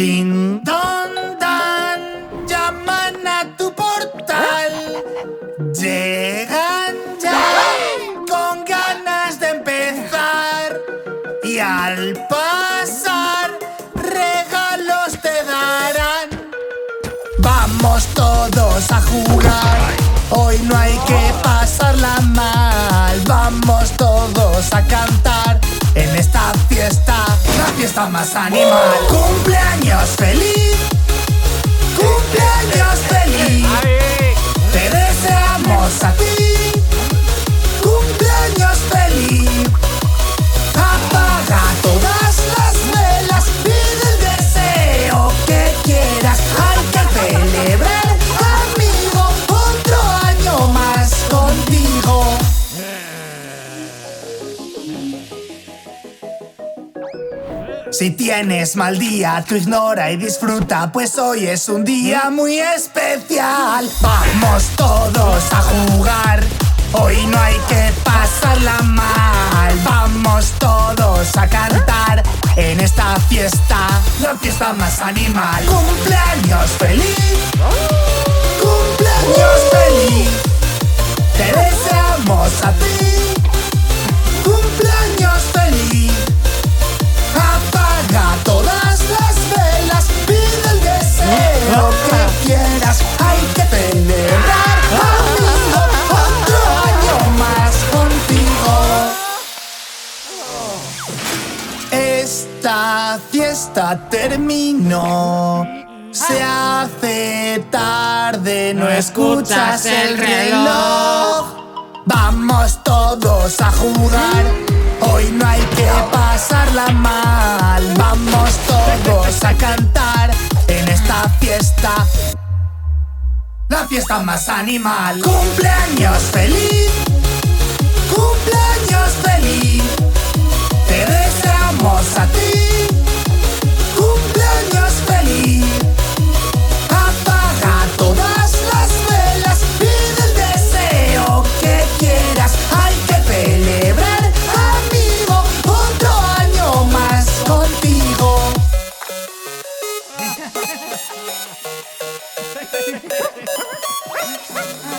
Ding don dan, llaman a tu portal. Llegan ya con ganas de empezar. Y al pasar, regalos te darán. Vamos todos a jugar. Hoy no hay que pasarla mal. Vamos todos a cantar fiesta más animal. Cumpleaños feliz. Cumpleaños feliz. Si tienes mal día, tú ignora y disfruta, pues hoy es un día muy especial. Vamos todos a jugar, hoy no hay que pasarla mal. Vamos todos a cantar en esta fiesta, la fiesta más animal. Cumpleaños feliz, Esta fiesta terminó. Se hace tarde, no escuchas el reloj. Vamos todos a jugar. Hoy no hay que pasarla mal. Vamos todos a cantar en esta fiesta. La fiesta más animal. Cumpleaños feliz. ハハハハ!